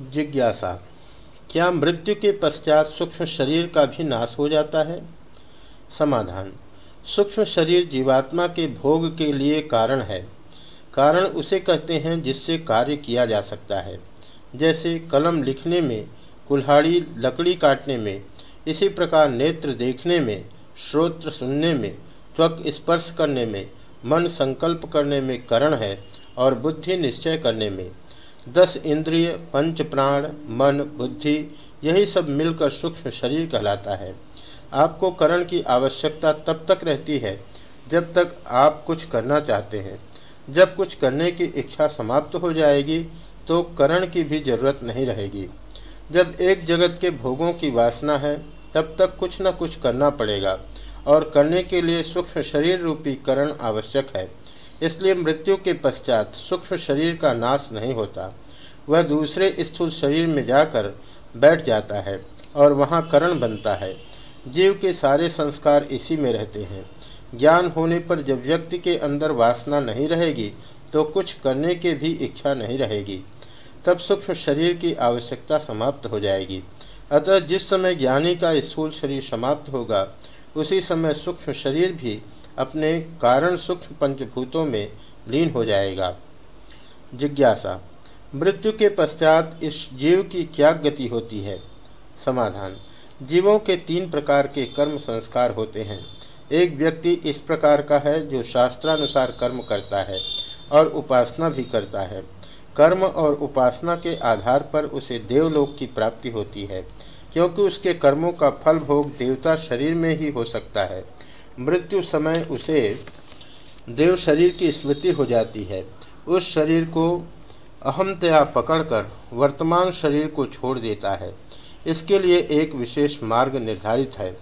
जिज्ञासा। क्या मृत्यु के पश्चात सूक्ष्म शरीर का भी नाश हो जाता है? समाधान। सूक्ष्म शरीर जीवात्मा के भोग के लिए कारण है। कारण उसे कहते हैं जिससे कार्य किया जा सकता है। जैसे कलम लिखने में, कुल्हाड़ी लकड़ी काटने में, इसी प्रकार नेत्र देखने में, श्रोत्र सुनने में, त्वक स्पर्श करने में, मन संकल्प करने में करण है और बुद्धि निश्चय करने में। दस इंद्रिय, पंच प्राण, मन, बुद्धि, यही सब मिलकर सूक्ष्म शरीर कहलाता है। आपको करण की आवश्यकता तब तक रहती है, जब तक आप कुछ करना चाहते हैं। जब कुछ करने की इच्छा समाप्त हो जाएगी तो करण की भी ज़रूरत नहीं रहेगी। जब एक जगत के भोगों की वासना है, तब तक कुछ न कुछ करना पड़ेगा, और करने के लिए सूक्ष्म शरीर रूपी करण आवश्यक है। इसलिए मृत्यु के पश्चात सूक्ष्म शरीर का नाश नहीं होता। वह दूसरे स्थूल शरीर में जाकर बैठ जाता है और वहाँ करण बनता है। जीव के सारे संस्कार इसी में रहते हैं। ज्ञान होने पर जब व्यक्ति के अंदर वासना नहीं रहेगी तो कुछ करने की भी इच्छा नहीं रहेगी। तब सूक्ष्म शरीर की आवश्यकता समाप्त हो जाएगी। अतः जिस समय ज्ञानी का स्थूल शरीर समाप्त होगा, उसी समय सूक्ष्म शरीर भी अपने कारण सूक्ष्म पंचभूतों में लीन हो जाएगा। जिज्ञासा, मृत्यु के पश्चात इस जीव की क्या गति होती है? समाधान, जीवों के तीन प्रकार के कर्म संस्कार होते हैं। एक व्यक्ति इस प्रकार का है जो शास्त्रानुसार कर्म करता है और उपासना भी करता है। कर्म और उपासना के आधार पर उसे देवलोक की प्राप्ति होती है, क्योंकि उसके कर्मों का फल भोग देवता शरीर में ही हो सकता है। मृत्यु समय उसे देव शरीर की स्मृति हो जाती है। उस शरीर को अहमतया पकड़कर वर्तमान शरीर को छोड़ देता है। इसके लिए एक विशेष मार्ग निर्धारित है,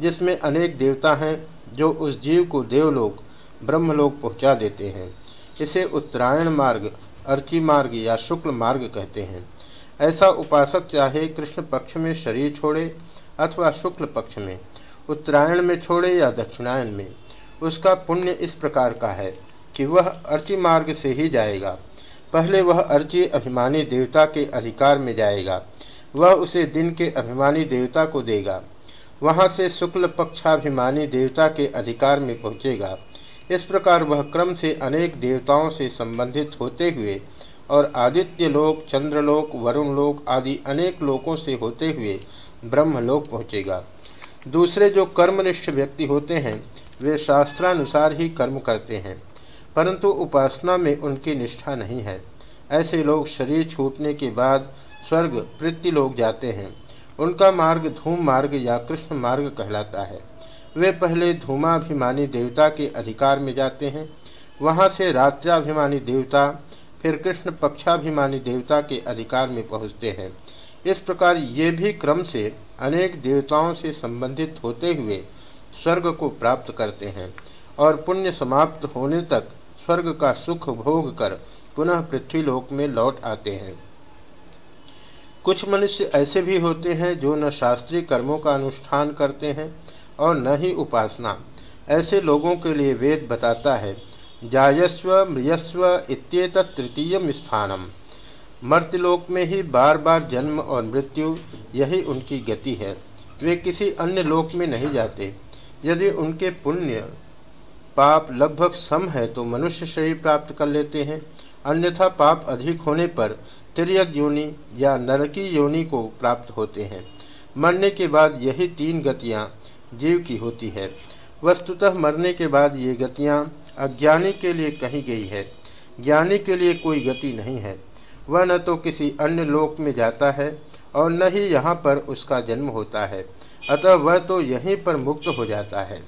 जिसमें अनेक देवता हैं जो उस जीव को देवलोक, ब्रह्मलोक पहुँचा देते हैं। इसे उत्तरायण मार्ग, अर्ची मार्ग या शुक्ल मार्ग कहते हैं। ऐसा उपासक चाहे कृष्ण पक्ष में शरीर छोड़े अथवा शुक्ल पक्ष में। उत्तरायण में छोड़े या दक्षिणायन में? उसका पुण्य इस प्रकार का है कि वह अर्ची मार्ग से ही जाएगा। पहले वह अर्ची अभिमानी देवता के अधिकार में जाएगा। वह उसे दिन के अभिमानी देवता को देगा। वहाँ से शुक्ल पक्षाभिमानी देवता के अधिकार में पहुँचेगा। इस प्रकार वह क्रम से अनेक देवताओं से संबंधित होते हुए और आदित्य लोक, चंद्रलोक, वरुण लोक आदि अनेक लोकों से होते हुए ब्रह्मलोक पहुँचेगा। दूसरे जो कर्मनिष्ठ व्यक्ति होते हैं, वे शास्त्रानुसार ही कर्म करते हैं, परंतु उपासना में उनकी निष्ठा नहीं है। ऐसे लोग शरीर छूटने के बाद स्वर्ग पृथ्वी लोग जाते हैं। उनका मार्ग धूम मार्ग या कृष्ण मार्ग कहलाता है। वे पहले धूमाभिमानी देवता के अधिकार में जाते हैं, वहाँ से रात्राभिमानी देवता, फिर कृष्ण पक्षाभिमानी देवता के अधिकार में पहुँचते हैं। इस प्रकार ये भी क्रम से अनेक देवताओं से संबंधित होते हुए स्वर्ग को प्राप्त करते हैं और पुण्य समाप्त होने तक स्वर्ग का सुख भोग कर पुनः पृथ्वी लोक में लौट आते हैं। कुछ मनुष्य ऐसे भी होते हैं जो न शास्त्रीय कर्मों का अनुष्ठान करते हैं और न ही उपासना। ऐसे लोगों के लिए वेद बताता है, जायस्व मृयस्व इत्येत तृतीय स्थानम। मर्त्यलोक में ही बार बार जन्म और मृत्यु, यही उनकी गति है। वे किसी अन्य लोक में नहीं जाते। यदि उनके पुण्य पाप लगभग सम है तो मनुष्य शरीर प्राप्त कर लेते हैं। अन्यथा पाप अधिक होने पर तिरक योनि या नरकी योनि को प्राप्त होते हैं। मरने के बाद यही तीन गतियाँ जीव की होती है। वस्तुतः मरने के बाद ये गतियाँ अज्ञानी के लिए कही गई है। ज्ञानी के लिए कोई गति नहीं है। वह न तो किसी अन्य लोक में जाता है और न ही यहाँ पर उसका जन्म होता है। अतः वह तो यहीं पर मुक्त हो जाता है।